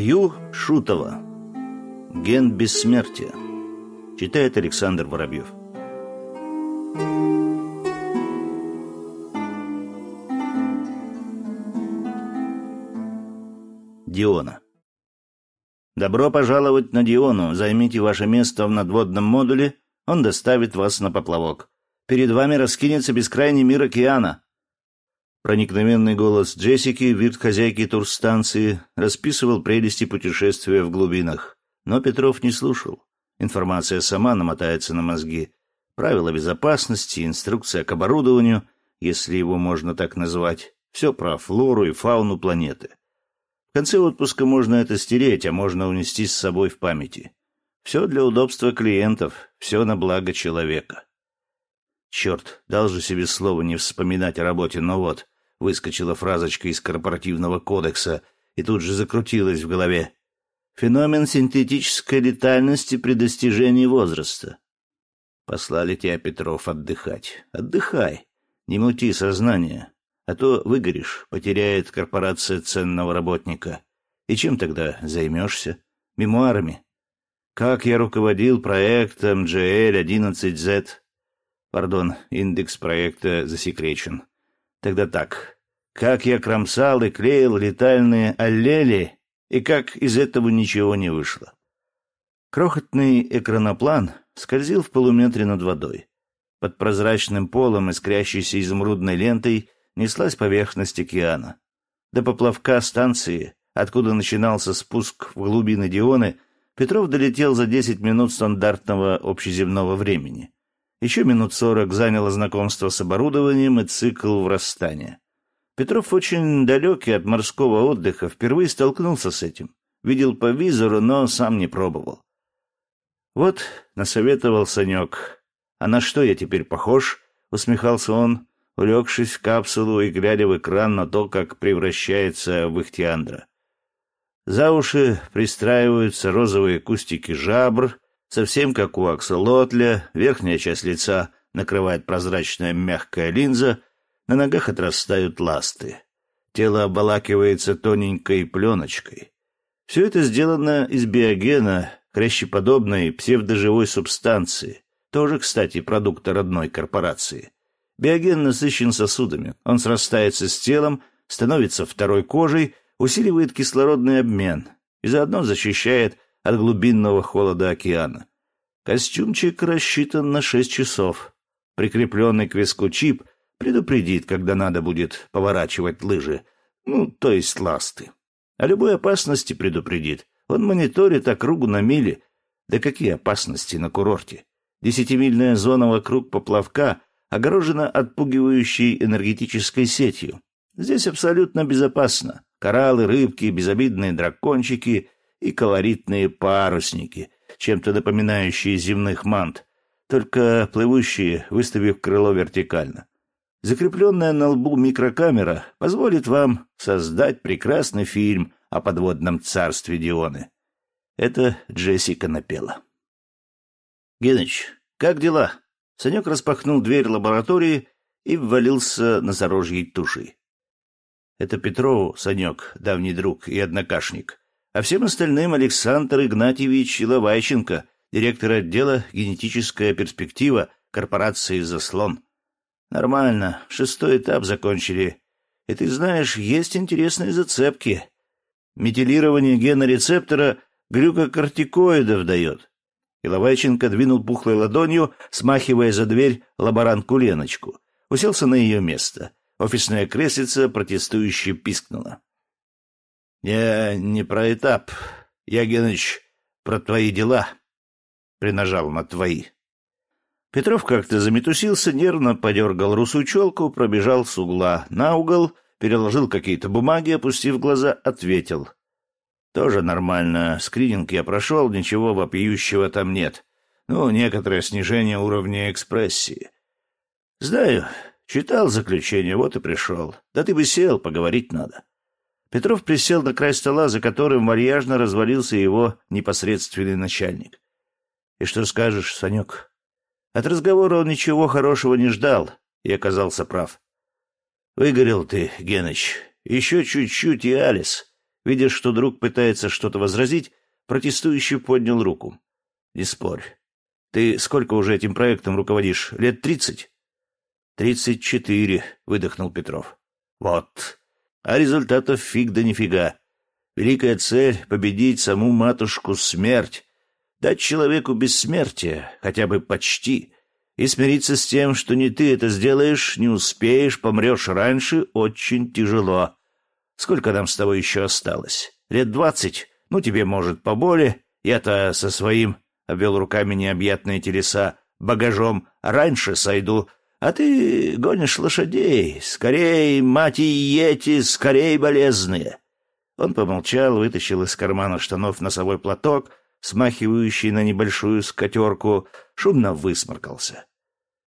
Ю. Шутова. Ген бессмертия. Читает Александр Воробьев. Диона. Добро пожаловать на Диону. Займите ваше место в надводном модуле. Он доставит вас на поплавок. Перед вами раскинется бескрайний мир океана. Проникновенный голос Джессики, вирт-хозяйки турстанции, расписывал прелести путешествия в глубинах. Но Петров не слушал. Информация сама намотается на мозги. Правила безопасности, инструкция к оборудованию, если его можно так назвать. Все про флору и фауну планеты. В конце отпуска можно это стереть, а можно унести с собой в памяти. Все для удобства клиентов, все на благо человека. Черт, дал же себе слово не вспоминать о работе, но вот, выскочила фразочка из корпоративного кодекса и тут же закрутилась в голове. Феномен синтетической летальности при достижении возраста. Послали тебя, Петров, отдыхать. Отдыхай. Не мути сознание, а то выгоришь, потеряет корпорация ценного работника. И чем тогда займешься? Мемуарами? Как я руководил проектом GL11Z? Пардон, индекс проекта засекречен. Тогда так. Как я кромсал и клеил летальные аллели, и как из этого ничего не вышло. Крохотный экраноплан скользил в полуметре над водой. Под прозрачным полом, искрящейся изумрудной лентой, неслась поверхность океана. До поплавка станции, откуда начинался спуск в глубины Дионы, Петров долетел за десять минут стандартного общеземного времени. Еще минут сорок заняло знакомство с оборудованием и цикл врастания. Петров очень далекий от морского отдыха, впервые столкнулся с этим. Видел по визору, но сам не пробовал. Вот насоветовал Санек. «А на что я теперь похож?» — усмехался он, улегшись в капсулу и глядя в экран на то, как превращается в ихтиандра. За уши пристраиваются розовые кустики жабр, совсем как у аксолотля, верхняя часть лица накрывает прозрачная мягкая линза — на ногах отрастают ласты. Тело обволакивается тоненькой пленочкой. Все это сделано из биогена, хрящеподобной псевдоживой субстанции, тоже, кстати, продукта родной корпорации. Биоген насыщен сосудами, он срастается с телом, становится второй кожей, усиливает кислородный обмен и заодно защищает от глубинного холода океана. Костюмчик рассчитан на шесть часов. Прикрепленный к виску чип Предупредит, когда надо будет поворачивать лыжи, ну, то есть ласты. О любой опасности предупредит. Он мониторит округу на мили. Да какие опасности на курорте? Десятимильная зона вокруг поплавка огорожена отпугивающей энергетической сетью. Здесь абсолютно безопасно. Кораллы, рыбки, безобидные дракончики и колоритные парусники, чем-то напоминающие земных мант, только плывущие, выставив крыло вертикально. Закрепленная на лбу микрокамера позволит вам создать прекрасный фильм о подводном царстве Дионы. Это Джессика напела. Геныч, как дела? Санек распахнул дверь лаборатории и ввалился на зарожьей туши. Это Петрову, Санек, давний друг и однокашник, а всем остальным Александр Игнатьевич Иловайченко, директор отдела «Генетическая перспектива» корпорации «Заслон». Нормально, шестой этап закончили. И ты знаешь, есть интересные зацепки. Метилирование гена рецептора глюкокортикоидов дает. Иловайченко двинул пухлой ладонью, смахивая за дверь лаборантку Леночку. Уселся на ее место. Офисная креслица протестующе пискнула. — Я не про этап. Я, про твои дела. Принажал на твои. Петров как-то заметусился, нервно подергал русую челку, пробежал с угла на угол, переложил какие-то бумаги, опустив глаза, ответил. «Тоже нормально. Скрининг я прошел, ничего вопиющего там нет. Ну, некоторое снижение уровня экспрессии. Знаю, читал заключение, вот и пришел. Да ты бы сел, поговорить надо». Петров присел на край стола, за которым вальяжно развалился его непосредственный начальник. «И что скажешь, Санек?» От разговора он ничего хорошего не ждал и оказался прав. «Выгорел ты, Геныч. Еще чуть-чуть и Алис. Видя, что друг пытается что-то возразить, протестующий поднял руку. «Не спорь. Ты сколько уже этим проектом руководишь? Лет тридцать?» «Тридцать четыре», — выдохнул Петров. «Вот. А результатов фиг да нифига. Великая цель — победить саму матушку смерть, дать человеку бессмертие, хотя бы почти, и смириться с тем, что не ты это сделаешь, не успеешь, помрешь раньше, очень тяжело. Сколько нам с тобой еще осталось? Лет двадцать? Ну, тебе, может, поболее. Я-то со своим, — обвел руками необъятные телеса, — багажом раньше сойду, а ты гонишь лошадей. Скорей, мать и ети, скорей, болезные. Он помолчал, вытащил из кармана штанов носовой платок, смахивающий на небольшую скатерку, шумно высморкался.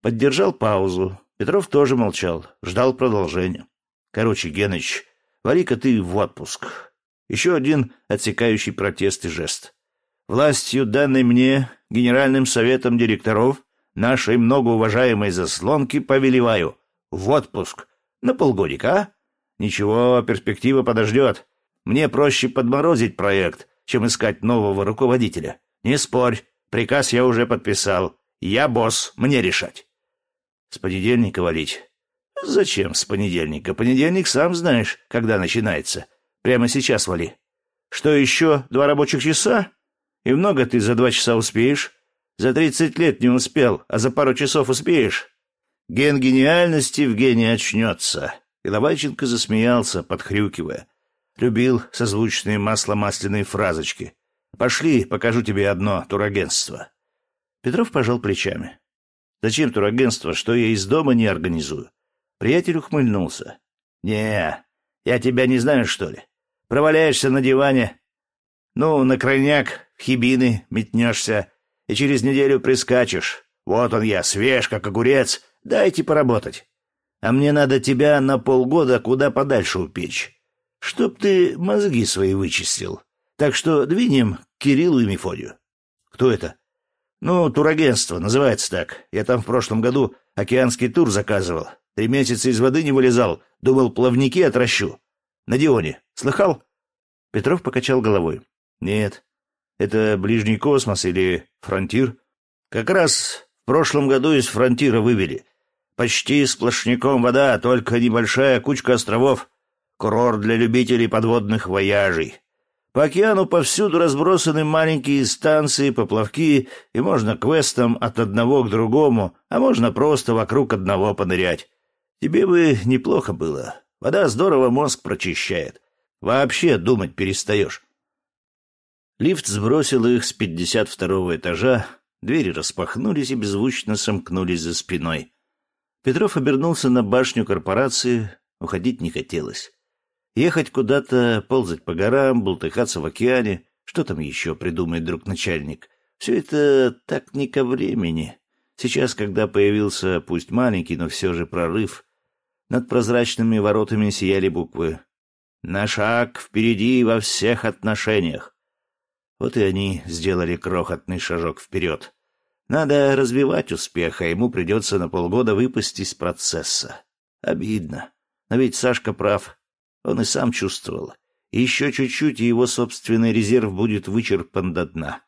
Поддержал паузу. Петров тоже молчал, ждал продолжения. Короче, Геныч, вали-ка ты в отпуск. Еще один отсекающий протест и жест. Властью, данной мне, генеральным советом директоров, нашей многоуважаемой заслонки, повелеваю. В отпуск. На полгодика, а? Ничего, перспектива подождет. Мне проще подморозить проект, чем искать нового руководителя. Не спорь, приказ я уже подписал. Я босс, мне решать. С понедельника валить. Зачем с понедельника? Понедельник сам знаешь, когда начинается. Прямо сейчас вали. Что еще? Два рабочих часа? И много ты за два часа успеешь? За тридцать лет не успел, а за пару часов успеешь? Ген гениальности в гении очнется. И Лобайченко засмеялся, подхрюкивая. Любил созвучные масло-масляные фразочки. «Пошли, покажу тебе одно турагентство». Петров пожал плечами. «Зачем турагентство, что я из дома не организую?» Приятель ухмыльнулся. «Не, я тебя не знаю, что ли? Проваляешься на диване, ну, на крайняк в хибины метнешься и через неделю прискачешь. Вот он я, свеж, как огурец, дайте поработать. А мне надо тебя на полгода куда подальше упечь чтоб ты мозги свои вычистил. Так что двинем к Кириллу и Мефодию. Кто это? Ну, турагентство, называется так. Я там в прошлом году океанский тур заказывал. Три месяца из воды не вылезал. Думал, плавники отращу. На Дионе. Слыхал? Петров покачал головой. Нет. Это ближний космос или фронтир? Как раз в прошлом году из фронтира вывели. Почти сплошняком вода, только небольшая кучка островов. Курорт для любителей подводных вояжей. По океану повсюду разбросаны маленькие станции, поплавки, и можно квестом от одного к другому, а можно просто вокруг одного понырять. Тебе бы неплохо было. Вода здорово мозг прочищает. Вообще думать перестаешь. Лифт сбросил их с пятьдесят второго этажа, двери распахнулись и беззвучно сомкнулись за спиной. Петров обернулся на башню корпорации, уходить не хотелось. Ехать куда-то, ползать по горам, бултыхаться в океане. Что там еще придумает друг начальник? Все это так не ко времени. Сейчас, когда появился, пусть маленький, но все же прорыв, над прозрачными воротами сияли буквы «На шаг впереди во всех отношениях». Вот и они сделали крохотный шажок вперед. Надо развивать успех, а ему придется на полгода выпасть из процесса. Обидно. Но ведь Сашка прав. Он и сам чувствовал. еще чуть-чуть, и его собственный резерв будет вычерпан до дна.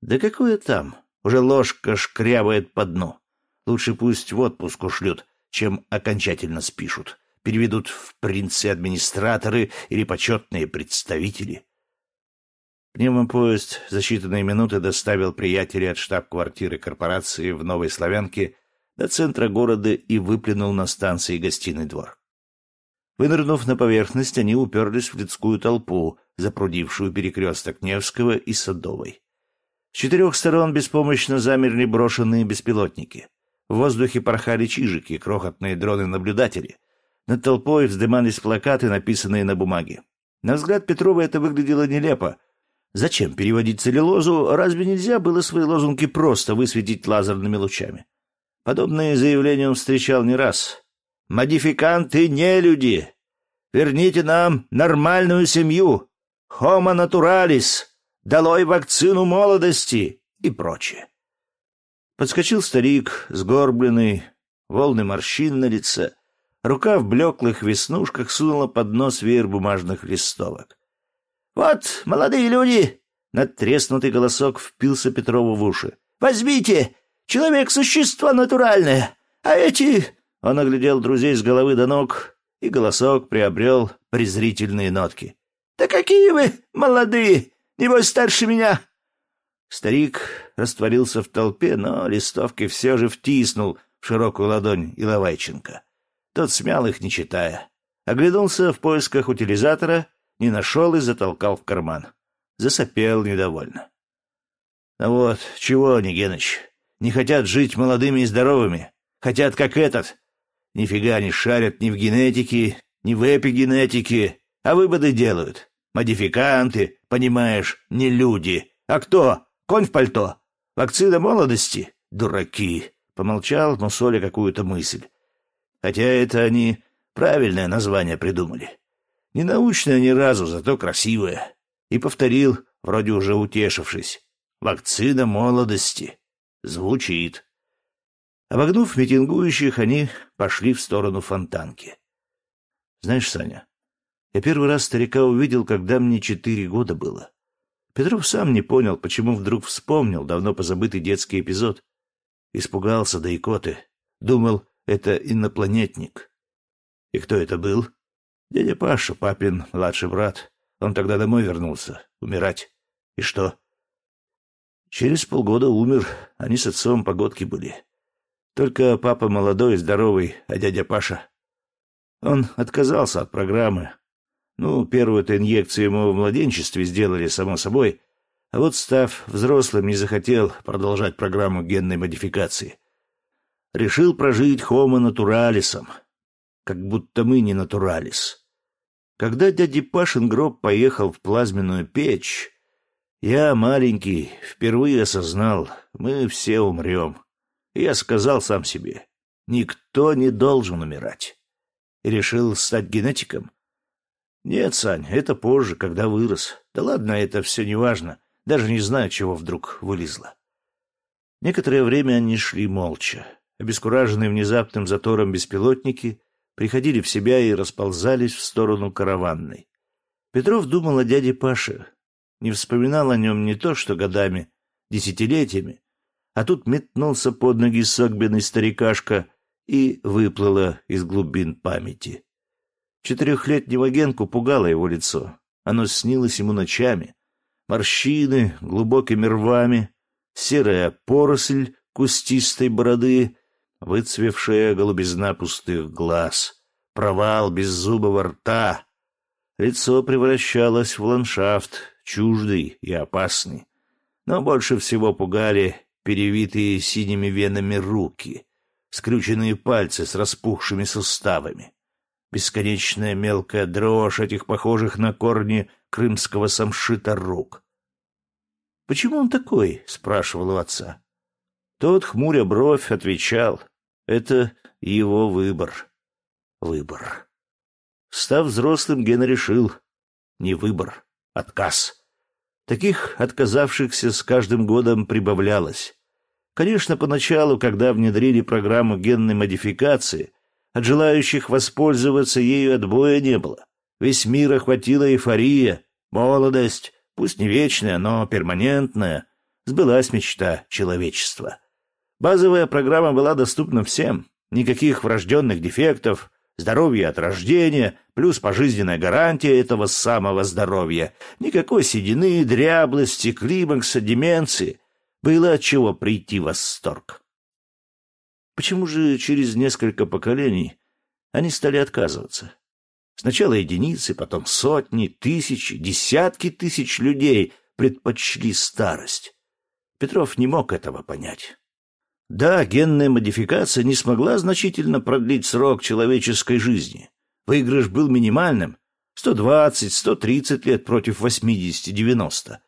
Да какое там? Уже ложка шкрябает по дну. Лучше пусть в отпуск ушлют, чем окончательно спишут. Переведут в принцы-администраторы или почетные представители. Пневмопоезд за считанные минуты доставил приятелей от штаб-квартиры корпорации в Новой Славянке до центра города и выплюнул на станции гостиный двор. Вынырнув на поверхность, они уперлись в людскую толпу, запрудившую перекресток Невского и Садовой. С четырех сторон беспомощно замерли брошенные беспилотники. В воздухе порхали чижики, крохотные дроны-наблюдатели. Над толпой вздымались плакаты, написанные на бумаге. На взгляд Петрова это выглядело нелепо. Зачем переводить целлюлозу? Разве нельзя было свои лозунги просто высветить лазерными лучами? Подобные заявления он встречал не раз. Модификанты не люди. Верните нам нормальную семью. Homo naturalis. Долой вакцину молодости и прочее. Подскочил старик, сгорбленный, волны морщин на лице. Рука в блеклых веснушках сунула под нос веер бумажных листовок. Вот, молодые люди!» Надтреснутый голосок впился Петрову в уши. «Возьмите! Человек — существо натуральное! А эти...» Он оглядел друзей с головы до ног, и голосок приобрел презрительные нотки. «Да какие вы молодые! Небось, старше меня!» Старик растворился в толпе, но листовки все же втиснул в широкую ладонь Иловайченко. Тот смял их, не читая. Оглянулся в поисках утилизатора, не нашел и затолкал в карман. Засопел недовольно. Ну вот, чего они, не хотят жить молодыми и здоровыми. Хотят, как этот. Нифига не шарят ни в генетике, ни в эпигенетике, а выводы делают. Модификанты, понимаешь, не люди. А кто? Конь в пальто. Вакцина молодости? Дураки. Помолчал, но соля какую-то мысль. Хотя это они правильное название придумали. Не научное ни разу, зато красивое. И повторил, вроде уже утешившись. Вакцина молодости. Звучит. Обогнув митингующих, они пошли в сторону фонтанки. Знаешь, Саня, я первый раз старика увидел, когда мне четыре года было. Петров сам не понял, почему вдруг вспомнил давно позабытый детский эпизод. Испугался до икоты. Думал, это инопланетник. И кто это был? Дядя Паша, папин младший брат. Он тогда домой вернулся. Умирать. И что? Через полгода умер. Они с отцом погодки были. Только папа молодой и здоровый, а дядя Паша... Он отказался от программы, ну, первую-то инъекцию ему в младенчестве сделали, само собой, а вот, став взрослым, не захотел продолжать программу генной модификации. Решил прожить хомо натуралисом, как будто мы не натуралис. Когда дядя Пашин гроб поехал в плазменную печь, я, маленький, впервые осознал, мы все умрем. Я сказал сам себе, никто не должен умирать. И решил стать генетиком. «Нет, Сань, это позже, когда вырос. Да ладно, это все не важно. Даже не знаю, чего вдруг вылезло». Некоторое время они шли молча. Обескураженные внезапным затором беспилотники приходили в себя и расползались в сторону караванной. Петров думал о дяде Паше. Не вспоминал о нем не то, что годами, десятилетиями, а тут метнулся под ноги согбенный старикашка и выплыло из глубин памяти. Четырехлетнего Генку пугало его лицо. Оно снилось ему ночами. Морщины глубокими рвами, серая поросль кустистой бороды, выцвевшая голубизна пустых глаз, провал беззубого рта. Лицо превращалось в ландшафт, чуждый и опасный. Но больше всего пугали перевитые синими венами руки, скрюченные пальцы с распухшими суставами бесконечная мелкая дрожь этих похожих на корни крымского самшита рук. «Почему он такой?» — спрашивал у отца. Тот, хмуря бровь, отвечал. «Это его выбор. Выбор». Став взрослым, Гена решил. Не выбор, отказ. Таких отказавшихся с каждым годом прибавлялось. Конечно, поначалу, когда внедрили программу генной модификации, от желающих воспользоваться ею отбоя не было. Весь мир охватила эйфория, молодость, пусть не вечная, но перманентная. Сбылась мечта человечества. Базовая программа была доступна всем. Никаких врожденных дефектов, здоровье от рождения, плюс пожизненная гарантия этого самого здоровья. Никакой седины, дряблости, климакса, деменции. Было от чего прийти в восторг. Почему же через несколько поколений они стали отказываться? Сначала единицы, потом сотни, тысячи, десятки тысяч людей предпочли старость. Петров не мог этого понять. Да, генная модификация не смогла значительно продлить срок человеческой жизни. Выигрыш был минимальным — 120-130 лет против 80-90.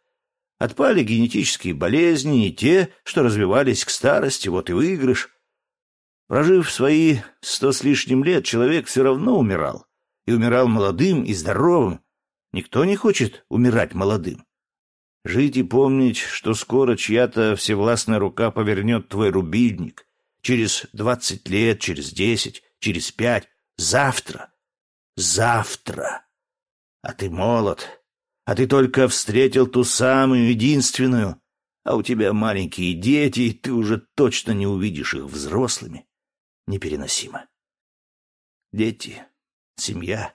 Отпали генетические болезни и те, что развивались к старости, вот и выигрыш — Прожив свои сто с лишним лет, человек все равно умирал. И умирал молодым и здоровым. Никто не хочет умирать молодым. Жить и помнить, что скоро чья-то всевластная рука повернет твой рубильник. Через двадцать лет, через десять, через пять. Завтра. Завтра. А ты молод. А ты только встретил ту самую единственную, а у тебя маленькие дети, и ты уже точно не увидишь их взрослыми. Непереносимо. Дети, семья.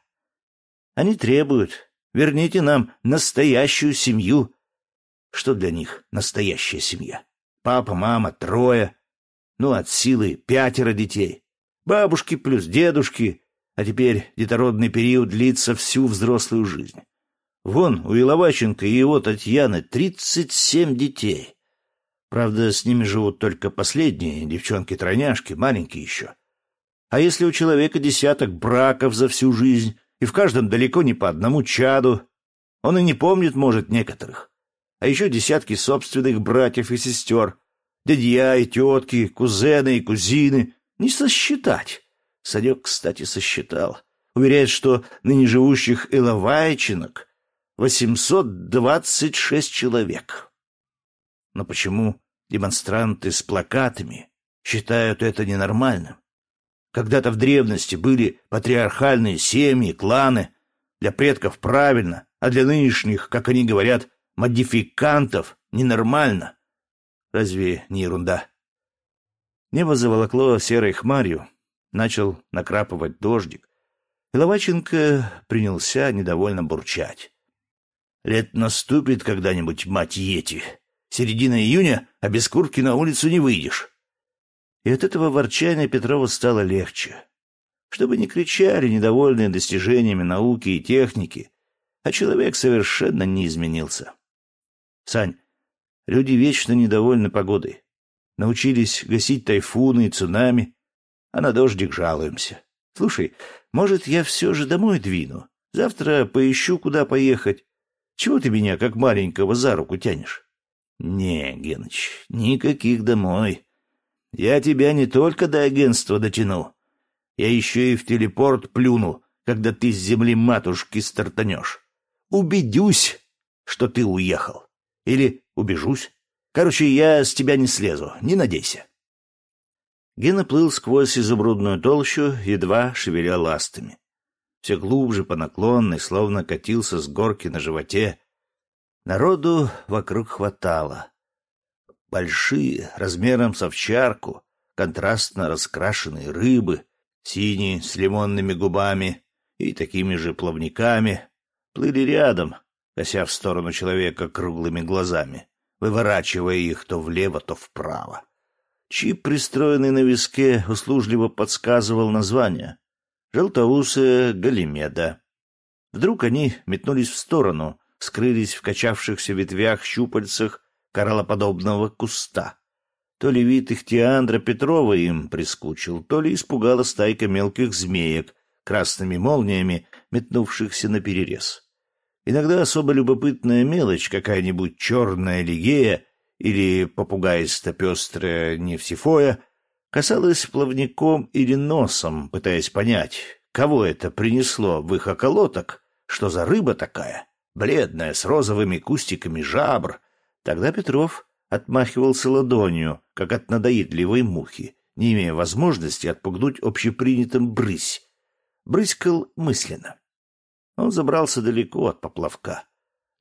Они требуют, верните нам настоящую семью. Что для них настоящая семья? Папа, мама, трое. Ну, от силы пятеро детей. Бабушки плюс дедушки. А теперь детородный период длится всю взрослую жизнь. Вон, у Иловаченко и его Татьяны тридцать семь детей. Правда, с ними живут только последние, девчонки-тройняшки, маленькие еще. А если у человека десяток браков за всю жизнь, и в каждом далеко не по одному чаду, он и не помнит, может, некоторых. А еще десятки собственных братьев и сестер, дядья и тетки, кузены и кузины. Не сосчитать. Санек, кстати, сосчитал. Уверяет, что ныне живущих иловайчинок 826 человек. Но почему демонстранты с плакатами считают это ненормальным? Когда-то в древности были патриархальные семьи, кланы. Для предков правильно, а для нынешних, как они говорят, модификантов ненормально. Разве не ерунда? Небо заволокло серой хмарью, начал накрапывать дождик. И Ловаченко принялся недовольно бурчать. Лет наступит когда-нибудь, мать Ети. Середина июня, а без куртки на улицу не выйдешь. И от этого ворчания Петрову стало легче. Чтобы не кричали недовольные достижениями науки и техники, а человек совершенно не изменился. Сань, люди вечно недовольны погодой. Научились гасить тайфуны и цунами, а на дождик жалуемся. Слушай, может, я все же домой двину? Завтра поищу, куда поехать. Чего ты меня, как маленького, за руку тянешь? Не, Геныч, никаких домой. Я тебя не только до агентства дотяну. Я еще и в телепорт плюну, когда ты с земли матушки стартанешь. Убедюсь, что ты уехал. Или убежусь. Короче, я с тебя не слезу, не надейся. Гена плыл сквозь изумрудную толщу, едва шевеля ластами все глубже по наклонной, словно катился с горки на животе. Народу вокруг хватало. Большие, размером с овчарку, контрастно раскрашенные рыбы, синие, с лимонными губами и такими же плавниками, плыли рядом, кося в сторону человека круглыми глазами, выворачивая их то влево, то вправо. Чип, пристроенный на виске, услужливо подсказывал название — желтоусая Галимеда. Вдруг они метнулись в сторону, скрылись в качавшихся ветвях щупальцах кораллоподобного куста. То ли вид их Теандра Петрова им прискучил, то ли испугала стайка мелких змеек, красными молниями метнувшихся на перерез. Иногда особо любопытная мелочь, какая-нибудь черная лигея или попугаисто-пестрая нефсифоя — касалась плавником или носом, пытаясь понять, кого это принесло в их околоток, что за рыба такая, бледная, с розовыми кустиками жабр. Тогда Петров отмахивался ладонью, как от надоедливой мухи, не имея возможности отпугнуть общепринятым брысь. Брыскал мысленно. Он забрался далеко от поплавка.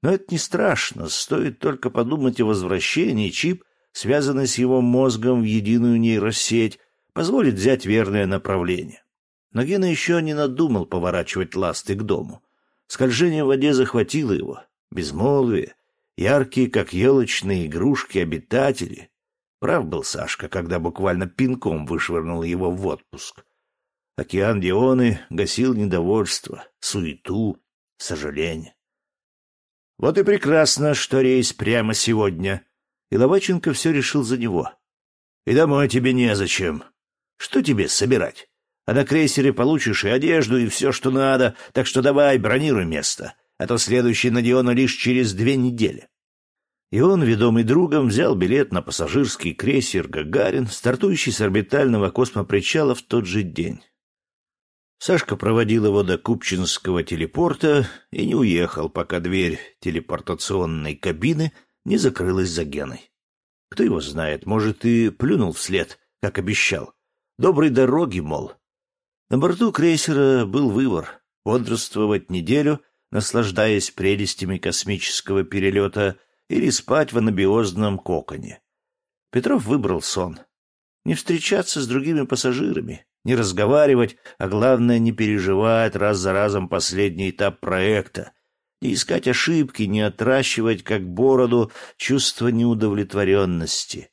Но это не страшно, стоит только подумать о возвращении, Чип связанный с его мозгом в единую нейросеть, позволит взять верное направление. Но Гена еще не надумал поворачивать ласты к дому. Скольжение в воде захватило его. Безмолвие, яркие, как елочные игрушки, обитатели. Прав был Сашка, когда буквально пинком вышвырнул его в отпуск. Океан Дионы гасил недовольство, суету, сожаление. Вот и прекрасно, что рейс прямо сегодня, и Ловаченко все решил за него. «И домой тебе незачем. Что тебе собирать? А на крейсере получишь и одежду, и все, что надо, так что давай, бронируй место, а то следующий на Диону лишь через две недели». И он, ведомый другом, взял билет на пассажирский крейсер «Гагарин», стартующий с орбитального космопричала в тот же день. Сашка проводил его до Купчинского телепорта и не уехал, пока дверь телепортационной кабины — не закрылась за Геной. Кто его знает, может, и плюнул вслед, как обещал. Доброй дороги, мол. На борту крейсера был выбор — бодрствовать неделю, наслаждаясь прелестями космического перелета или спать в анабиозном коконе. Петров выбрал сон. Не встречаться с другими пассажирами, не разговаривать, а главное не переживать раз за разом последний этап проекта, не искать ошибки, не отращивать, как бороду, чувство неудовлетворенности.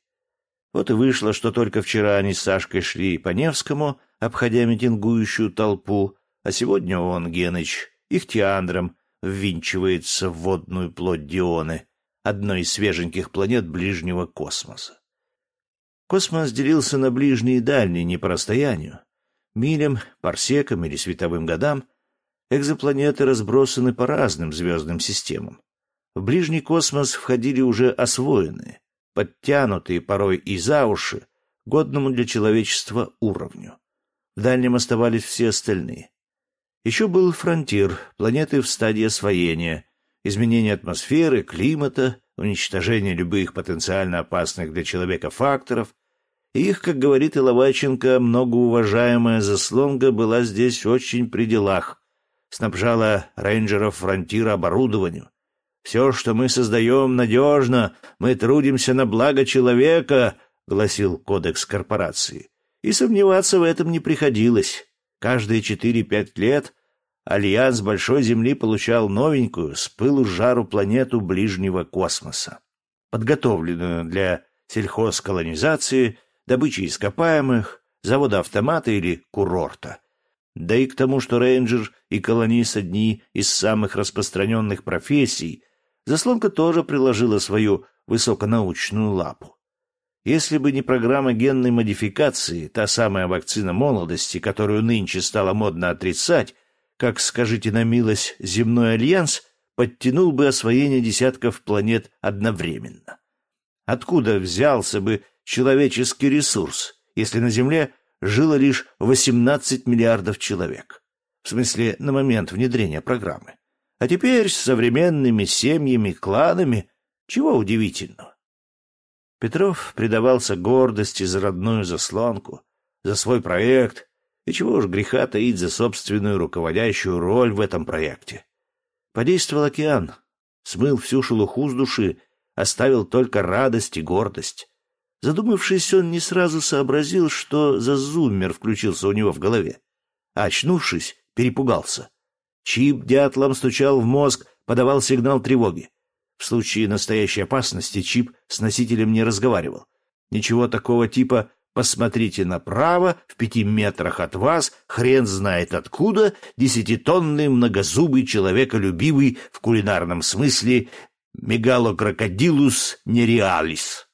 Вот и вышло, что только вчера они с Сашкой шли по Невскому, обходя митингующую толпу, а сегодня он, Геныч, ихтиандром, ввинчивается в водную плоть Дионы, одной из свеженьких планет ближнего космоса. Космос делился на ближний и дальний не по расстоянию. Милям, парсекам или световым годам экзопланеты разбросаны по разным звездным системам. В ближний космос входили уже освоенные, подтянутые порой и за уши, к годному для человечества уровню. В дальнем оставались все остальные. Еще был фронтир, планеты в стадии освоения, изменение атмосферы, климата, уничтожение любых потенциально опасных для человека факторов. Их, как говорит Иловайченко, многоуважаемая заслонка была здесь очень при делах, снабжала рейнджеров фронтира оборудованием. «Все, что мы создаем, надежно, мы трудимся на благо человека», — гласил кодекс корпорации. И сомневаться в этом не приходилось. Каждые четыре-пять лет Альянс Большой Земли получал новенькую, с пылу жару планету ближнего космоса, подготовленную для сельхозколонизации, добычи ископаемых, завода автомата или курорта. Да и к тому, что рейнджер и колонист одни из самых распространенных профессий, заслонка тоже приложила свою высоконаучную лапу. Если бы не программа генной модификации, та самая вакцина молодости, которую нынче стало модно отрицать, как, скажите на милость, земной альянс подтянул бы освоение десятков планет одновременно. Откуда взялся бы человеческий ресурс, если на Земле жило лишь 18 миллиардов человек? В смысле, на момент внедрения программы. А теперь с современными семьями, кланами, чего удивительного? Петров предавался гордости за родную заслонку, за свой проект, и чего уж греха таить за собственную руководящую роль в этом проекте. Подействовал океан, смыл всю шелуху с души, оставил только радость и гордость. Задумавшись, он не сразу сообразил, что за зуммер включился у него в голове. А очнувшись, перепугался. Чип дятлом стучал в мозг, подавал сигнал тревоги. В случае настоящей опасности чип с носителем не разговаривал. Ничего такого типа «посмотрите направо, в пяти метрах от вас, хрен знает откуда, десятитонный многозубый человеколюбивый в кулинарном смысле мегалокрокодилус нереалис».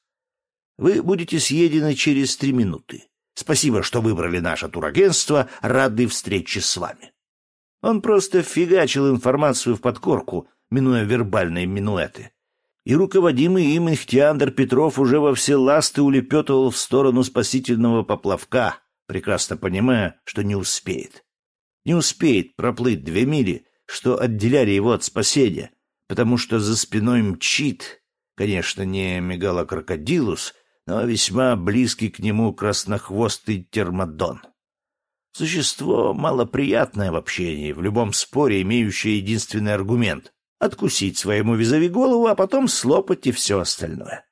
Вы будете съедены через три минуты. Спасибо, что выбрали наше турагентство, рады встрече с вами. Он просто фигачил информацию в подкорку, минуя вербальные минуэты. И руководимый им Ихтиандр Петров уже во все ласты улепетывал в сторону спасительного поплавка, прекрасно понимая, что не успеет. Не успеет проплыть две мили, что отделяли его от спасения, потому что за спиной мчит, конечно, не мегалокрокодилус, но весьма близкий к нему краснохвостый термодон. Существо малоприятное в общении, в любом споре имеющее единственный аргумент откусить своему визави голову, а потом слопать и все остальное.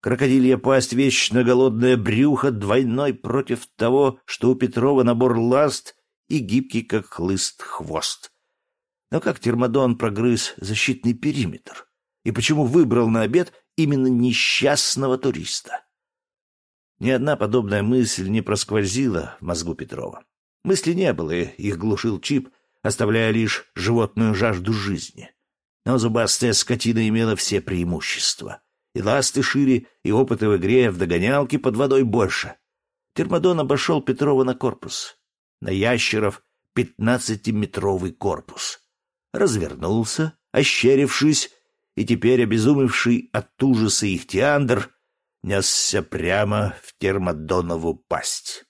Крокодилья пасть, вечно голодное брюхо, двойной против того, что у Петрова набор ласт и гибкий, как хлыст, хвост. Но как Термодон прогрыз защитный периметр? И почему выбрал на обед именно несчастного туриста? Ни одна подобная мысль не просквозила в мозгу Петрова. Мысли не было, их глушил чип, оставляя лишь животную жажду жизни. Но зубастая скотина имела все преимущества. И ласты шире, и опыта в игре в догонялке под водой больше. Термодон обошел Петрова на корпус. На ящеров пятнадцатиметровый корпус. Развернулся, ощерившись, и теперь обезумевший от ужаса Ихтиандр несся прямо в термодонову пасть.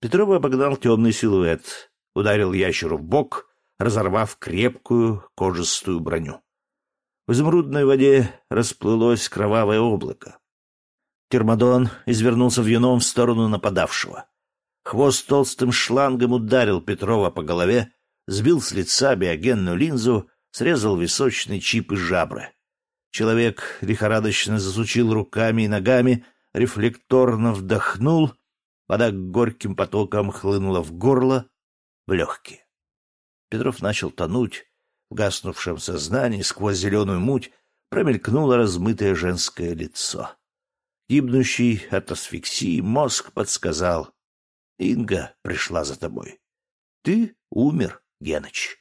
Петрова обогнал темный силуэт, ударил ящеру в бок, разорвав крепкую кожистую броню. В изумрудной воде расплылось кровавое облако. Термодон извернулся вьюном в сторону нападавшего. Хвост толстым шлангом ударил Петрова по голове, сбил с лица биогенную линзу, срезал височный чип из жабры. Человек лихорадочно засучил руками и ногами, рефлекторно вдохнул, вода горьким потоком хлынула в горло, в легкие. Петров начал тонуть, в гаснувшем сознании сквозь зеленую муть промелькнуло размытое женское лицо. Гибнущий от асфиксии мозг подсказал. Инга пришла за тобой. Ты умер, Геныч.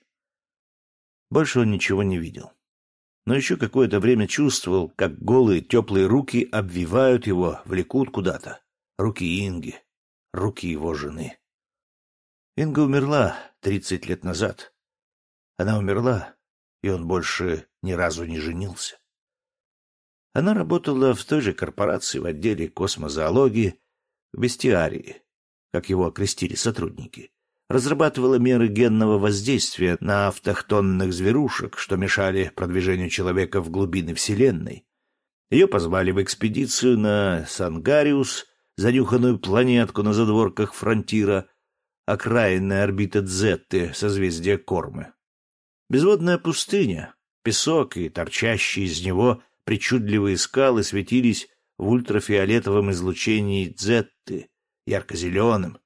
Больше он ничего не видел. Но еще какое-то время чувствовал, как голые теплые руки обвивают его, влекут куда-то. Руки Инги, руки его жены. Инга умерла тридцать лет назад. Она умерла, и он больше ни разу не женился. Она работала в той же корпорации в отделе космозоологии, в бестиарии, как его окрестили сотрудники. Разрабатывала меры генного воздействия на автохтонных зверушек, что мешали продвижению человека в глубины Вселенной. Ее позвали в экспедицию на Сангариус, занюханную планетку на задворках фронтира, окраинная орбита Дзетты, созвездия Кормы. Безводная пустыня, песок и торчащие из него Причудливые скалы светились в ультрафиолетовом излучении дзетты, ярко-зеленым.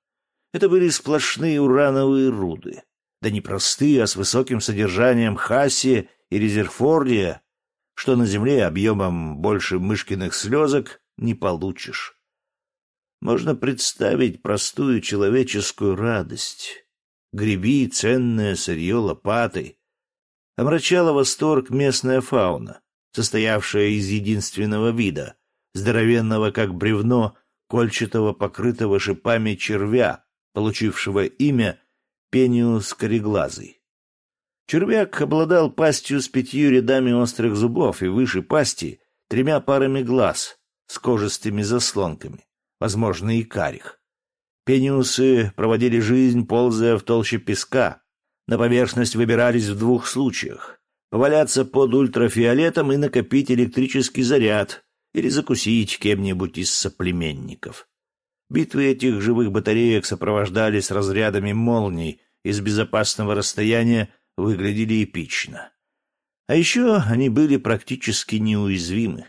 Это были сплошные урановые руды. Да не простые, а с высоким содержанием хасия и резерфордия, что на Земле объемом больше мышкиных слезок не получишь. Можно представить простую человеческую радость. Греби ценное сырье лопатой. Омрачала восторг местная фауна состоявшая из единственного вида, здоровенного как бревно, кольчатого, покрытого шипами червя, получившего имя Пениус кореглазый. Червяк обладал пастью с пятью рядами острых зубов и выше пасти тремя парами глаз с кожистыми заслонками, возможно, и карих. Пениусы проводили жизнь, ползая в толще песка. На поверхность выбирались в двух случаях поваляться под ультрафиолетом и накопить электрический заряд или закусить кем-нибудь из соплеменников. Битвы этих живых батареек сопровождались разрядами молний и с безопасного расстояния выглядели эпично. А еще они были практически неуязвимы.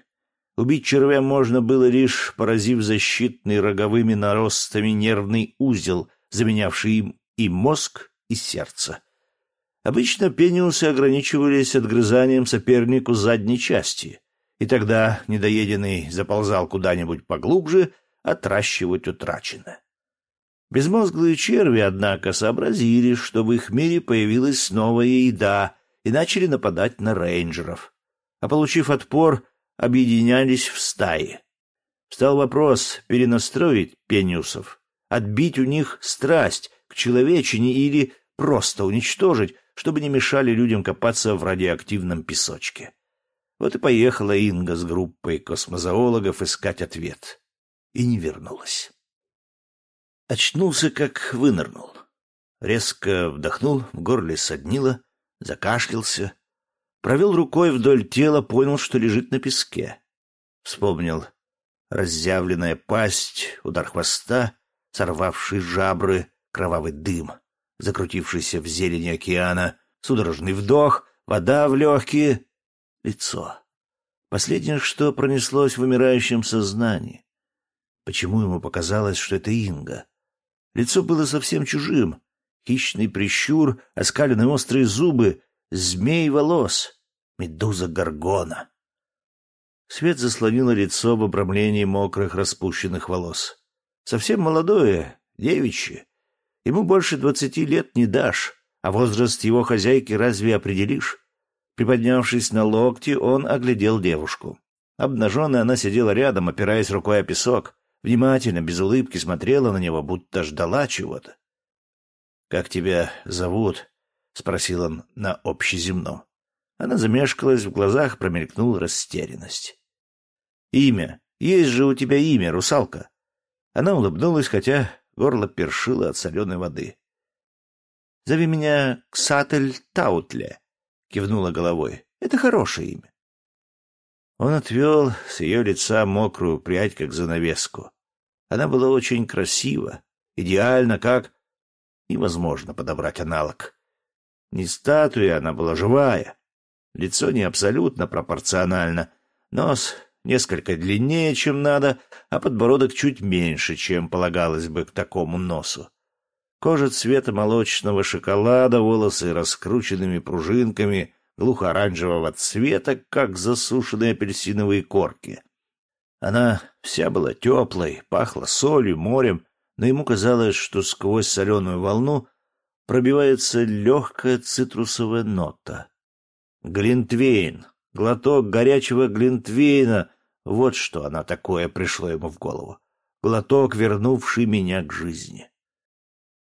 Убить червя можно было лишь поразив защитный роговыми наростами нервный узел, заменявший им и мозг, и сердце. Обычно пениусы ограничивались отгрызанием сопернику задней части, и тогда недоеденный заползал куда-нибудь поглубже отращивать утраченное. Безмозглые черви, однако, сообразили, что в их мире появилась новая еда и начали нападать на рейнджеров. А получив отпор, объединялись в стаи. Стал вопрос перенастроить пениусов, отбить у них страсть к человечине или просто уничтожить, чтобы не мешали людям копаться в радиоактивном песочке. Вот и поехала Инга с группой космозоологов искать ответ. И не вернулась. Очнулся, как вынырнул. Резко вдохнул, в горле соднило, закашлялся. Провел рукой вдоль тела, понял, что лежит на песке. Вспомнил разъявленная пасть, удар хвоста, сорвавший жабры, кровавый дым — закрутившийся в зелени океана, судорожный вдох, вода в легкие, лицо. Последнее, что пронеслось в умирающем сознании. Почему ему показалось, что это Инга? Лицо было совсем чужим. Хищный прищур, оскаленные острые зубы, змей волос, медуза горгона. Свет заслонило лицо в обрамлении мокрых распущенных волос. Совсем молодое, девичье, Ему больше двадцати лет не дашь, а возраст его хозяйки разве определишь? Приподнявшись на локти, он оглядел девушку. Обнаженная она сидела рядом, опираясь рукой о песок, внимательно, без улыбки смотрела на него, будто ждала чего-то. — Как тебя зовут? — спросил он на общеземном. Она замешкалась, в глазах промелькнула растерянность. — Имя. Есть же у тебя имя, русалка. Она улыбнулась, хотя Горло першило от соленой воды. — Зови меня Ксатель Таутле, — кивнула головой. — Это хорошее имя. Он отвел с ее лица мокрую прядь, как занавеску. Она была очень красива, идеально, как... Невозможно подобрать аналог. Не статуя, она была живая. Лицо не абсолютно пропорционально. Нос несколько длиннее, чем надо, а подбородок чуть меньше, чем полагалось бы к такому носу. Кожа цвета молочного шоколада, волосы раскрученными пружинками, глухо-оранжевого цвета, как засушенные апельсиновые корки. Она вся была теплой, пахла солью, морем, но ему казалось, что сквозь соленую волну пробивается легкая цитрусовая нота. Глинтвейн, глоток горячего глинтвейна, вот что она такое пришло ему в голову. Глоток, вернувший меня к жизни.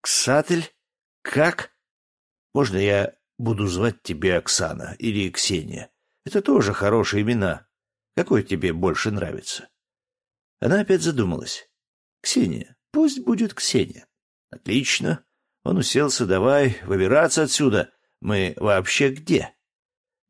Ксатель? Как? Можно я буду звать тебя Оксана или Ксения? Это тоже хорошие имена. Какой тебе больше нравится? Она опять задумалась. Ксения. Пусть будет Ксения. Отлично. Он уселся. Давай выбираться отсюда. Мы вообще где?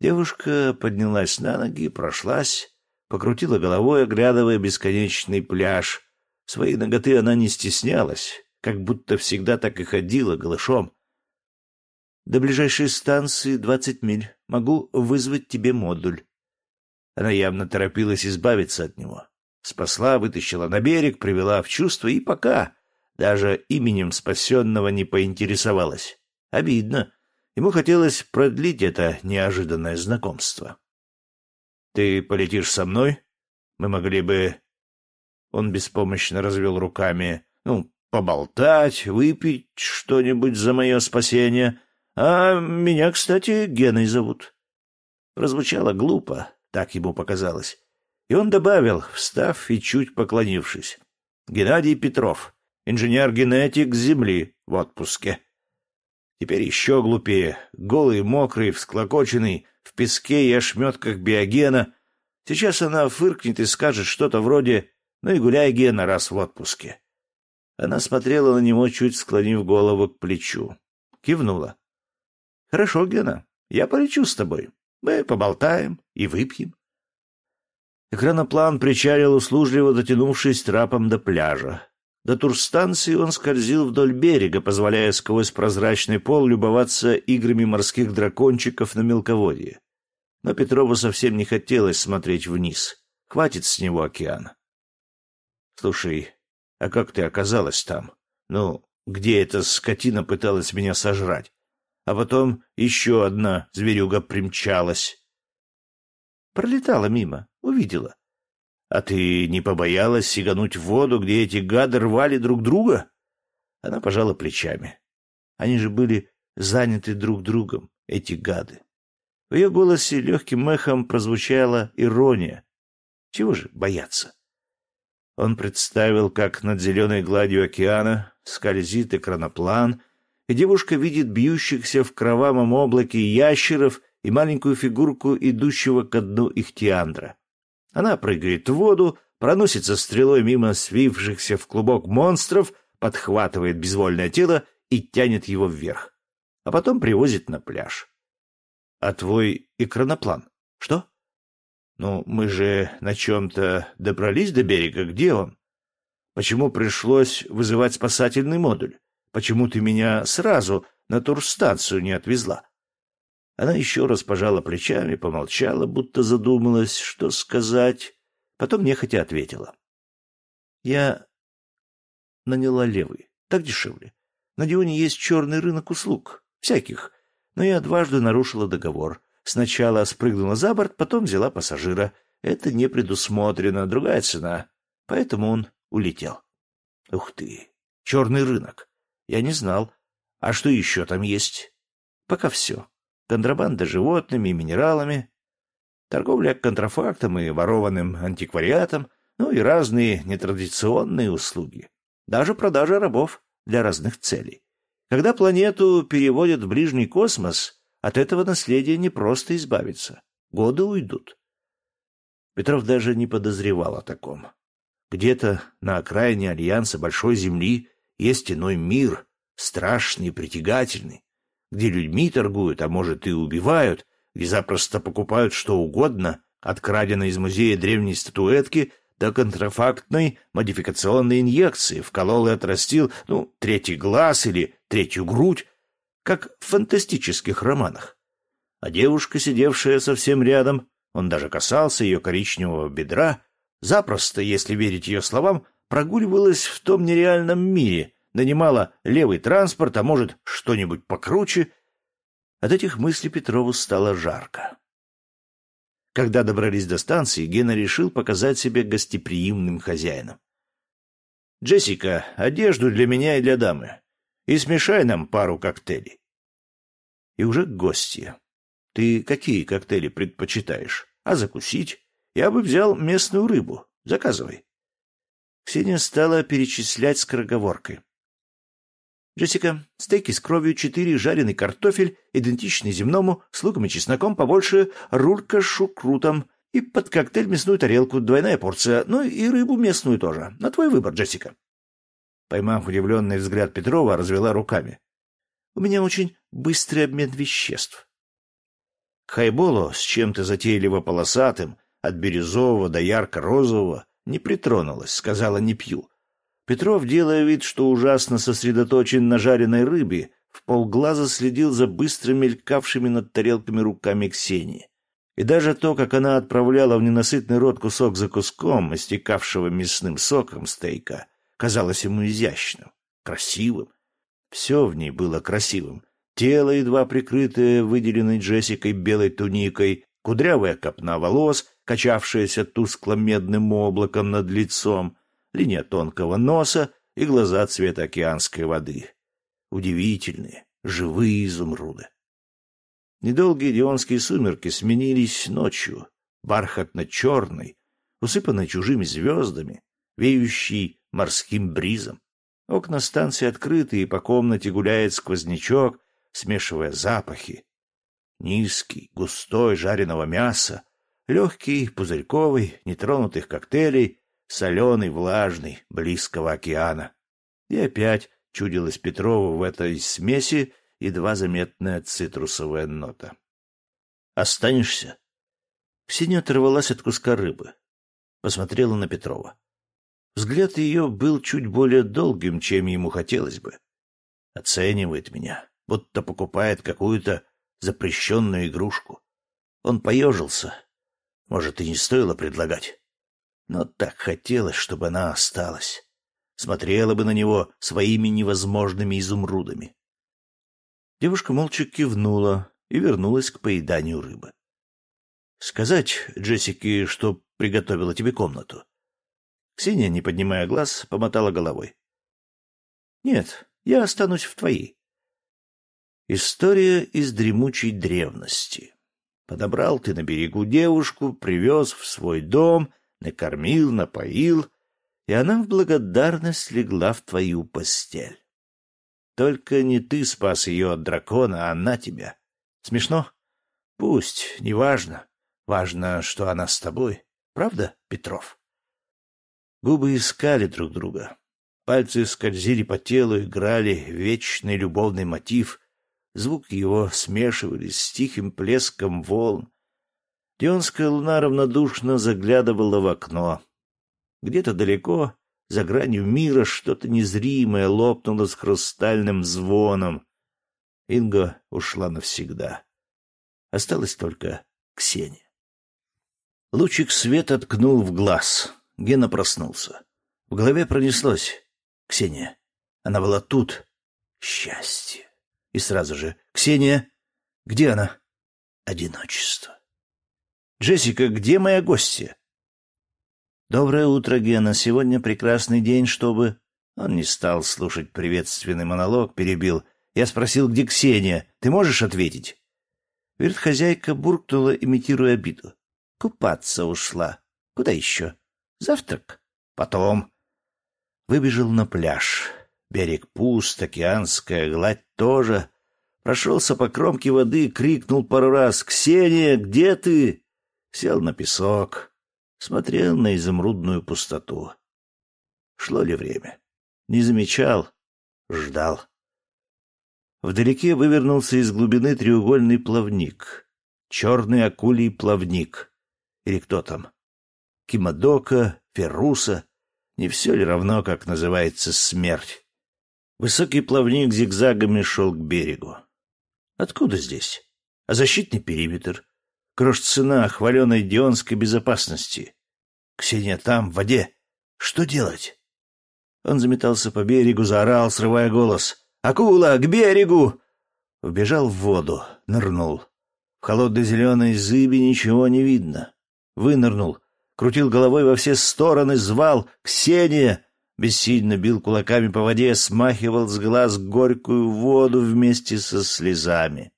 Девушка поднялась на ноги, прошлась, покрутила головой, оглядывая бесконечный пляж. Своей ноготы она не стеснялась как будто всегда так и ходила голышом. До ближайшей станции двадцать миль. Могу вызвать тебе модуль. Она явно торопилась избавиться от него. Спасла, вытащила на берег, привела в чувство и пока даже именем спасенного не поинтересовалась. Обидно. Ему хотелось продлить это неожиданное знакомство. «Ты полетишь со мной? Мы могли бы...» Он беспомощно развел руками. «Ну, поболтать, выпить что-нибудь за мое спасение. А меня, кстати, Геной зовут. Прозвучало глупо, так ему показалось. И он добавил, встав и чуть поклонившись. Геннадий Петров, инженер-генетик Земли в отпуске. Теперь еще глупее, голый, мокрый, всклокоченный, в песке и ошметках биогена. Сейчас она фыркнет и скажет что-то вроде «Ну и гуляй, Гена, раз в отпуске». Она смотрела на него, чуть склонив голову к плечу. Кивнула. — Хорошо, Гена, я полечу с тобой. Мы поболтаем и выпьем. Экраноплан причалил, услужливо дотянувшись трапом до пляжа. До турстанции он скользил вдоль берега, позволяя сквозь прозрачный пол любоваться играми морских дракончиков на мелководье. Но Петрову совсем не хотелось смотреть вниз. Хватит с него океана. — Слушай, а как ты оказалась там? Ну, где эта скотина пыталась меня сожрать? А потом еще одна зверюга примчалась. Пролетала мимо, увидела. А ты не побоялась сигануть в воду, где эти гады рвали друг друга? Она пожала плечами. Они же были заняты друг другом, эти гады. В ее голосе легким эхом прозвучала ирония. Чего же бояться? Он представил, как над зеленой гладью океана скользит экраноплан, и девушка видит бьющихся в кровавом облаке ящеров и маленькую фигурку идущего ко дну ихтиандра. Она прыгает в воду, проносится стрелой мимо свившихся в клубок монстров, подхватывает безвольное тело и тянет его вверх, а потом привозит на пляж. — А твой экраноплан? Что? Ну, мы же на чем-то добрались до берега. Где он? Почему пришлось вызывать спасательный модуль? Почему ты меня сразу на турстанцию не отвезла? Она еще раз пожала плечами, помолчала, будто задумалась, что сказать. Потом нехотя ответила. Я наняла левый. Так дешевле. На Дионе есть черный рынок услуг. Всяких. Но я дважды нарушила договор. Сначала спрыгнула за борт, потом взяла пассажира. Это не предусмотрено, другая цена. Поэтому он улетел. Ух ты, черный рынок. Я не знал. А что еще там есть? Пока все. Контрабанда животными и минералами, торговля контрафактом и ворованным антиквариатом, ну и разные нетрадиционные услуги. Даже продажа рабов для разных целей. Когда планету переводят в ближний космос, от этого наследия не просто избавиться. Годы уйдут. Петров даже не подозревал о таком. Где-то на окраине Альянса Большой Земли есть иной мир, страшный, притягательный, где людьми торгуют, а может и убивают, где запросто покупают что угодно, от краденой из музея древней статуэтки до контрафактной модификационной инъекции, вколол и отрастил, ну, третий глаз или третью грудь, как в фантастических романах. А девушка, сидевшая совсем рядом, он даже касался ее коричневого бедра, запросто, если верить ее словам, прогуливалась в том нереальном мире, нанимала левый транспорт, а может, что-нибудь покруче. От этих мыслей Петрову стало жарко. Когда добрались до станции, Гена решил показать себя гостеприимным хозяином. «Джессика, одежду для меня и для дамы. И смешай нам пару коктейлей». И уже гости. Ты какие коктейли предпочитаешь? А закусить? Я бы взял местную рыбу. Заказывай. Ксения стала перечислять скороговоркой. Джессика, стейки с кровью, четыре, жареный картофель, идентичный земному, с луком и чесноком, побольше, рулька с шукрутом и под коктейль мясную тарелку, двойная порция, ну и рыбу местную тоже. На твой выбор, Джессика. Поймав удивленный взгляд Петрова, развела руками. У меня очень быстрый обмен веществ. К хайболу с чем-то затейливо полосатым, от бирюзового до ярко-розового, не притронулась, сказала «не пью». Петров, делая вид, что ужасно сосредоточен на жареной рыбе, в полглаза следил за быстро мелькавшими над тарелками руками Ксении. И даже то, как она отправляла в ненасытный рот кусок за куском, истекавшего мясным соком стейка, казалось ему изящным, красивым. Все в ней было красивым. Тело, едва прикрытое выделенной Джессикой белой туникой, кудрявая копна волос, качавшаяся тускло-медным облаком над лицом, линия тонкого носа и глаза цвета океанской воды. Удивительные, живые изумруды. Недолгие дионские сумерки сменились ночью, бархатно-черной, усыпанной чужими звездами, веющей морским бризом. Окна станции открыты, и по комнате гуляет сквознячок, смешивая запахи. Низкий, густой жареного мяса, легкий, пузырьковый, нетронутых коктейлей, соленый, влажный, близкого океана. И опять чудилась Петрову в этой смеси едва заметная цитрусовая нота. «Останешься?» Ксения оторвалась от куска рыбы. Посмотрела на Петрова. Взгляд ее был чуть более долгим, чем ему хотелось бы. Оценивает меня, будто покупает какую-то запрещенную игрушку. Он поежился. Может, и не стоило предлагать. Но так хотелось, чтобы она осталась. Смотрела бы на него своими невозможными изумрудами. Девушка молча кивнула и вернулась к поеданию рыбы. — Сказать Джессике, что приготовила тебе комнату? Ксения, не поднимая глаз, помотала головой. — Нет, я останусь в твоей. История из дремучей древности. Подобрал ты на берегу девушку, привез в свой дом накормил, напоил, и она в благодарность легла в твою постель. Только не ты спас ее от дракона, а она тебя. Смешно? Пусть, неважно. Важно, что она с тобой. Правда, Петров? Губы искали друг друга. Пальцы скользили по телу, играли вечный любовный мотив. Звуки его смешивались с тихим плеском волн, Дионская луна равнодушно заглядывала в окно. Где-то далеко, за гранью мира, что-то незримое лопнуло с хрустальным звоном. Инга ушла навсегда. Осталась только Ксения. Лучик света ткнул в глаз. Гена проснулся. В голове пронеслось. Ксения. Она была тут. Счастье. И сразу же. Ксения. Где она? Одиночество. Джессика, где моя гостья? Доброе утро, Гена. Сегодня прекрасный день, чтобы... Он не стал слушать приветственный монолог, перебил. Я спросил, где Ксения. Ты можешь ответить? Вертхозяйка буркнула, имитируя обиду. Купаться ушла. Куда еще? Завтрак? Потом. Выбежал на пляж. Берег пуст, океанская гладь тоже. Прошелся по кромке воды, крикнул пару раз «Ксения, где ты?» сел на песок, смотрел на изумрудную пустоту. Шло ли время? Не замечал, ждал. Вдалеке вывернулся из глубины треугольный плавник. Черный акулий плавник. Или кто там? Кимадока, Феруса. Не все ли равно, как называется смерть? Высокий плавник зигзагами шел к берегу. Откуда здесь? А защитный периметр? Крош цена хваленой дионской безопасности. Ксения там, в воде. Что делать? Он заметался по берегу, заорал, срывая голос. «Акула, к берегу!» Вбежал в воду, нырнул. В холодной зеленой зыби ничего не видно. Вынырнул, крутил головой во все стороны, звал «Ксения!» Бессильно бил кулаками по воде, смахивал с глаз горькую воду вместе со слезами.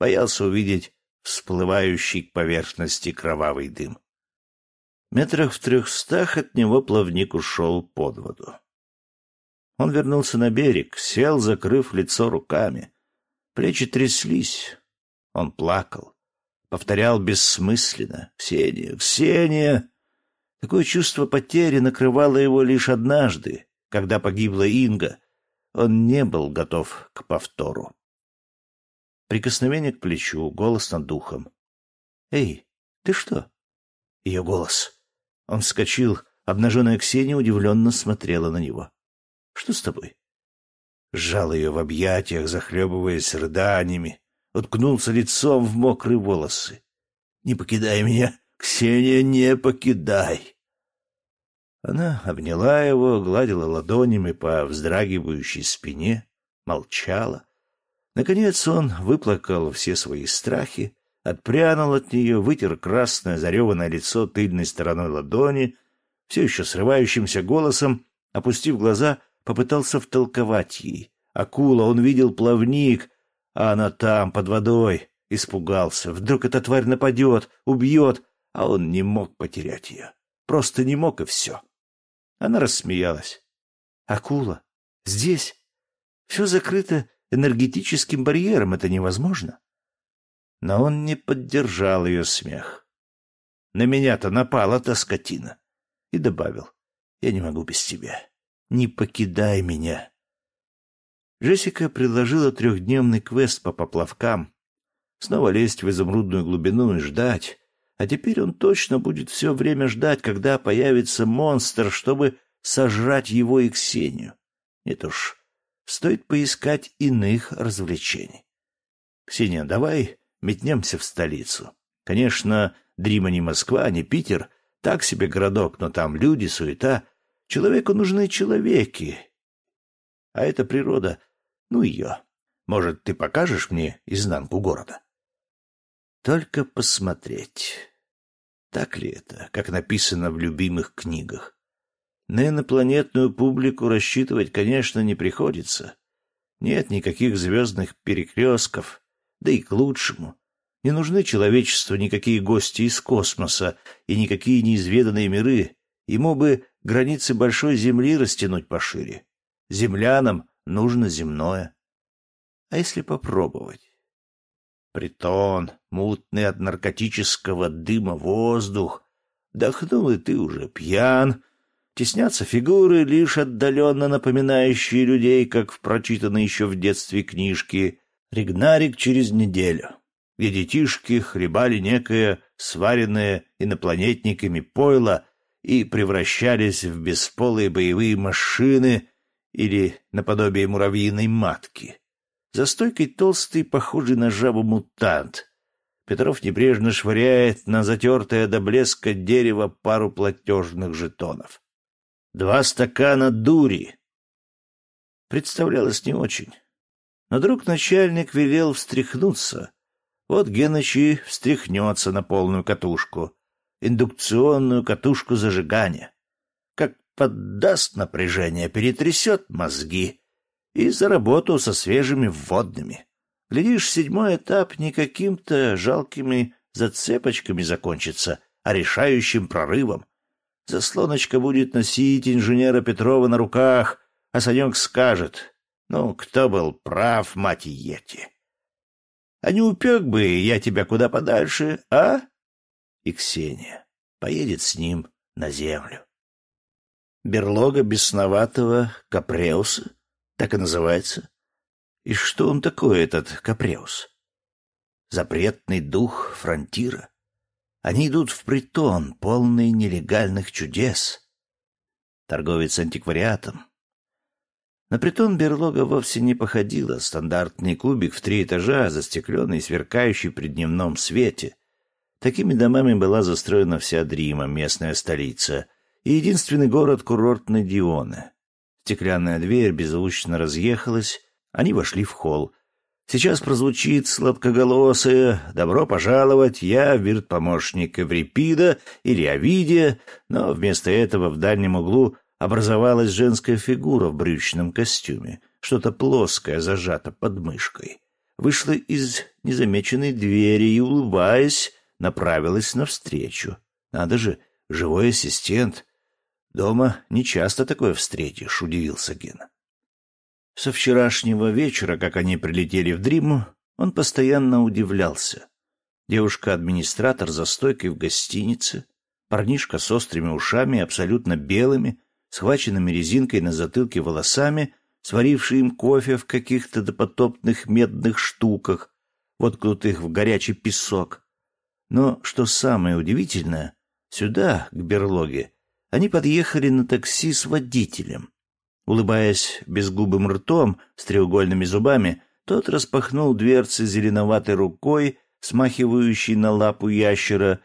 Боялся увидеть всплывающий к поверхности кровавый дым. Метрах в трехстах от него плавник ушел под воду. Он вернулся на берег, сел, закрыв лицо руками. Плечи тряслись. Он плакал. Повторял бессмысленно. «Ксения! Ксения!» Такое чувство потери накрывало его лишь однажды, когда погибла Инга. Он не был готов к повтору. Прикосновение к плечу, голос над духом. «Эй, ты что?» Ее голос. Он вскочил, обнаженная Ксения удивленно смотрела на него. Что с тобой? Сжал ее в объятиях, захлебываясь рыданиями, уткнулся лицом в мокрые волосы. «Не покидай меня, Ксения, не покидай!» Она обняла его, гладила ладонями по вздрагивающей спине, молчала. Наконец он выплакал все свои страхи, отпрянул от нее, вытер красное зареванное лицо тыльной стороной ладони, все еще срывающимся голосом, опустив глаза, попытался втолковать ей. Акула, он видел плавник, а она там, под водой. Испугался. Вдруг эта тварь нападет, убьет, а он не мог потерять ее. Просто не мог, и все. Она рассмеялась. «Акула? Здесь? Все закрыто энергетическим барьером, это невозможно». Но он не поддержал ее смех. «На меня-то напала та скотина». И добавил, «Я не могу без тебя. Не покидай меня. Джессика предложила трехдневный квест по поплавкам. Снова лезть в изумрудную глубину и ждать. А теперь он точно будет все время ждать, когда появится монстр, чтобы сожрать его и Ксению. Нет уж, стоит поискать иных развлечений. Ксения, давай метнемся в столицу. Конечно, Дрима не Москва, не Питер, так себе городок, но там люди, суета — Человеку нужны человеки. А это природа, ну ее. Может, ты покажешь мне изнанку города? Только посмотреть. Так ли это, как написано в любимых книгах? На инопланетную публику рассчитывать, конечно, не приходится. Нет никаких звездных перекрестков, да и к лучшему. Не нужны человечеству никакие гости из космоса и никакие неизведанные миры. Ему бы границы большой земли растянуть пошире. Землянам нужно земное. А если попробовать? Притон, мутный от наркотического дыма воздух. Дохнул, и ты уже пьян. Теснятся фигуры, лишь отдаленно напоминающие людей, как в прочитанной еще в детстве книжке «Ригнарик через неделю», где детишки хлебали некое сваренное инопланетниками пойло — и превращались в бесполые боевые машины или наподобие муравьиной матки. За стойкой толстый, похожий на жабу мутант. Петров небрежно швыряет на затертое до блеска дерево пару платежных жетонов. Два стакана дури. Представлялось не очень. Но друг начальник велел встряхнуться. Вот Геныч встряхнется на полную катушку индукционную катушку зажигания. Как поддаст напряжение, перетрясет мозги. И за работу со свежими вводными. Глядишь, седьмой этап не каким-то жалкими зацепочками закончится, а решающим прорывом. Заслоночка будет носить инженера Петрова на руках, а Санек скажет, ну, кто был прав, мать Йети. А не упек бы я тебя куда подальше, а? и Ксения. Поедет с ним на землю. Берлога бесноватого Капреуса? Так и называется? И что он такой, этот Капреус? Запретный дух фронтира. Они идут в притон, полный нелегальных чудес. Торговец антиквариатом. На притон берлога вовсе не походила. Стандартный кубик в три этажа, застекленный, сверкающий при дневном свете. Такими домами была застроена вся Дрима, местная столица, и единственный город курортной Дионы. Стеклянная дверь беззвучно разъехалась, они вошли в холл. Сейчас прозвучит сладкоголосое «Добро пожаловать, я вирт-помощник Эврипида или Овидия», но вместо этого в дальнем углу образовалась женская фигура в брючном костюме, что-то плоское зажато под мышкой. Вышла из незамеченной двери и, улыбаясь, направилась навстречу. Надо же, живой ассистент. Дома не часто такое встретишь, удивился Гена. Со вчерашнего вечера, как они прилетели в Дриму, он постоянно удивлялся. Девушка-администратор за стойкой в гостинице, парнишка с острыми ушами, абсолютно белыми, схваченными резинкой на затылке волосами, сваривший им кофе в каких-то допотопных медных штуках, воткнутых в горячий песок. Но, что самое удивительное, сюда, к берлоге, они подъехали на такси с водителем. Улыбаясь безгубым ртом с треугольными зубами, тот распахнул дверцы зеленоватой рукой, смахивающей на лапу ящера,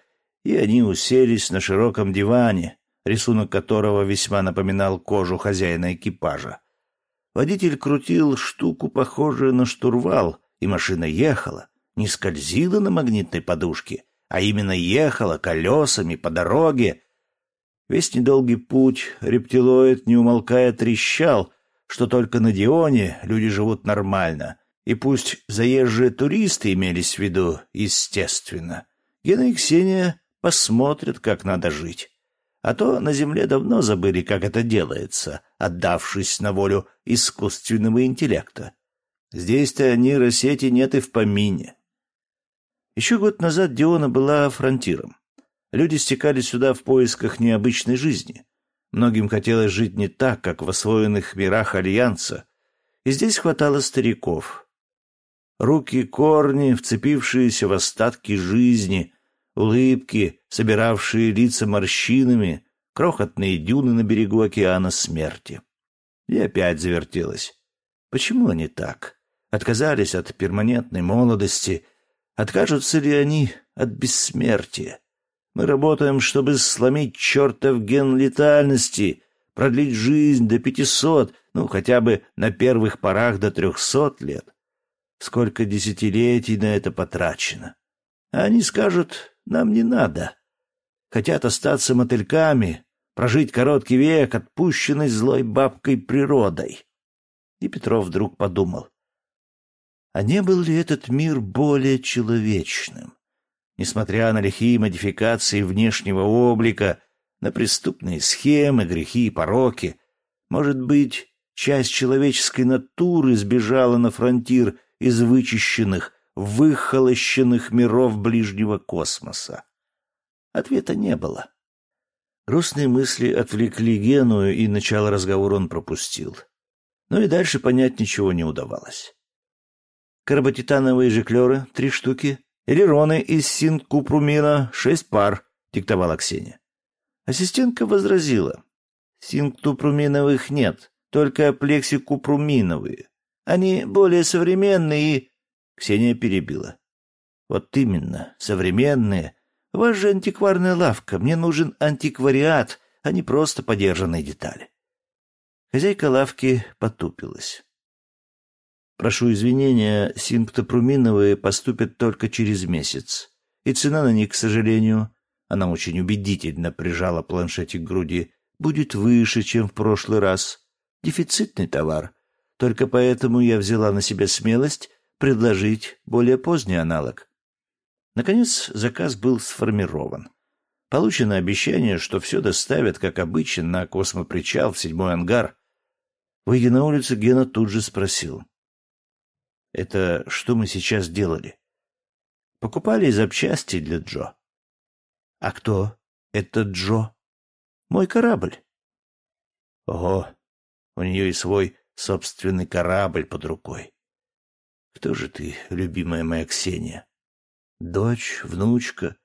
и они уселись на широком диване, рисунок которого весьма напоминал кожу хозяина экипажа. Водитель крутил штуку, похожую на штурвал, и машина ехала, не скользила на магнитной подушке, а именно ехала колесами по дороге, Весь недолгий путь рептилоид, не умолкая, трещал, что только на Дионе люди живут нормально. И пусть заезжие туристы имелись в виду, естественно. Гена и Ксения посмотрят, как надо жить. А то на Земле давно забыли, как это делается, отдавшись на волю искусственного интеллекта. Здесь-то нейросети нет и в помине. Еще год назад Диона была фронтиром. Люди стекали сюда в поисках необычной жизни. Многим хотелось жить не так, как в освоенных мирах Альянса, и здесь хватало стариков. Руки корни, вцепившиеся в остатки жизни, улыбки, собиравшие лица морщинами, крохотные дюны на берегу океана смерти. И опять завертелось. Почему они так? Отказались от перманентной молодости? Откажутся ли они от бессмертия? Мы работаем, чтобы сломить чертов ген летальности, продлить жизнь до пятисот, ну, хотя бы на первых порах до трехсот лет. Сколько десятилетий на это потрачено. Они скажут, нам не надо. Хотят остаться мотыльками, прожить короткий век, отпущенный злой бабкой природой. И Петров вдруг подумал, а не был ли этот мир более человечным? Несмотря на лихие модификации внешнего облика, на преступные схемы, грехи и пороки, может быть, часть человеческой натуры сбежала на фронтир из вычищенных, выхолощенных миров ближнего космоса? Ответа не было. Грустные мысли отвлекли Гену, и начало разговора он пропустил. Но и дальше понять ничего не удавалось. Карботитановые жиклеры — три штуки, Элероны из синкупрумина шесть пар, диктовала Ксения. Ассистентка возразила. Синктупруминовых нет, только плексикупруминовые. Они более современные и... Ксения перебила. Вот именно, современные. У вас же антикварная лавка, мне нужен антиквариат, а не просто подержанные детали. Хозяйка лавки потупилась. Прошу извинения, симптопруминовые поступят только через месяц. И цена на них, к сожалению, она очень убедительно прижала планшетик к груди, будет выше, чем в прошлый раз. Дефицитный товар. Только поэтому я взяла на себя смелость предложить более поздний аналог. Наконец, заказ был сформирован. Получено обещание, что все доставят, как обычно, на космопричал в седьмой ангар. Выйдя на улицу, Гена тут же спросил. Это что мы сейчас делали? Покупали запчасти для Джо. А кто это Джо? Мой корабль. Ого, у нее и свой собственный корабль под рукой. Кто же ты, любимая моя Ксения? Дочь, внучка,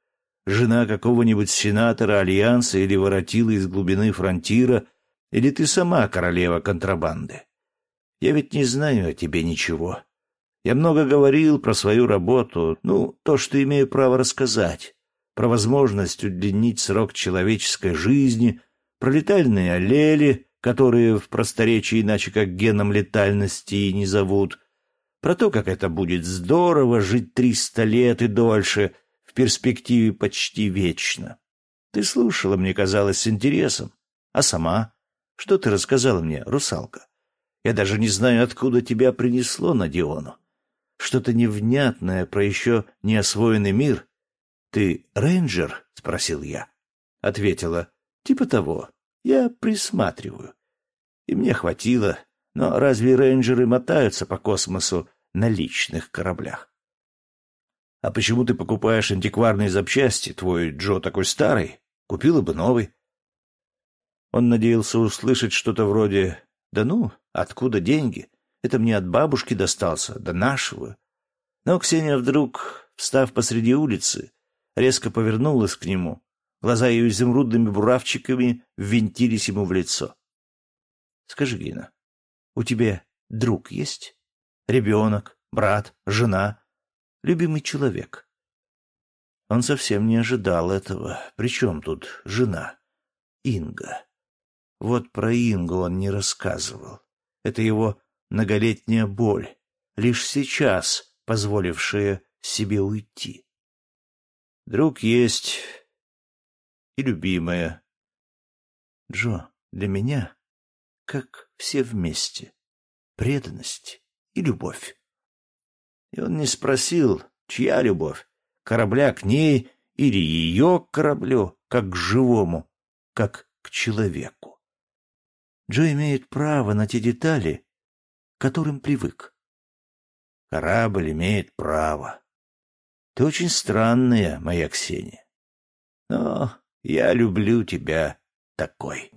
жена какого-нибудь сенатора Альянса или воротила из глубины фронтира, или ты сама королева контрабанды? Я ведь не знаю о тебе ничего. Я много говорил про свою работу, ну, то, что имею право рассказать, про возможность удлинить срок человеческой жизни, про летальные аллели, которые в просторечии иначе как геном летальности и не зовут, про то, как это будет здорово жить триста лет и дольше, в перспективе почти вечно. Ты слушала, мне казалось, с интересом. А сама? Что ты рассказала мне, русалка? Я даже не знаю, откуда тебя принесло на Диону. Что-то невнятное про еще не освоенный мир. Ты рейнджер? — спросил я. Ответила. Типа того. Я присматриваю. И мне хватило. Но разве рейнджеры мотаются по космосу на личных кораблях? А почему ты покупаешь антикварные запчасти? Твой Джо такой старый. Купила бы новый. Он надеялся услышать что-то вроде «Да ну, откуда деньги? Это мне от бабушки достался, до нашего». Но Ксения вдруг, встав посреди улицы, резко повернулась к нему. Глаза ее изумрудными буравчиками ввинтились ему в лицо. — Скажи, Гина, у тебя друг есть? Ребенок, брат, жена, любимый человек? Он совсем не ожидал этого. Причем тут жена? Инга. Вот про Ингу он не рассказывал. Это его многолетняя боль, лишь сейчас позволившая себе уйти. Друг есть и любимая. Джо, для меня, как все вместе, преданность и любовь. И он не спросил, чья любовь, корабля к ней или ее к кораблю, как к живому, как к человеку. Джо имеет право на те детали, которым привык. Корабль имеет право. Ты очень странная, моя Ксения. Но я люблю тебя такой.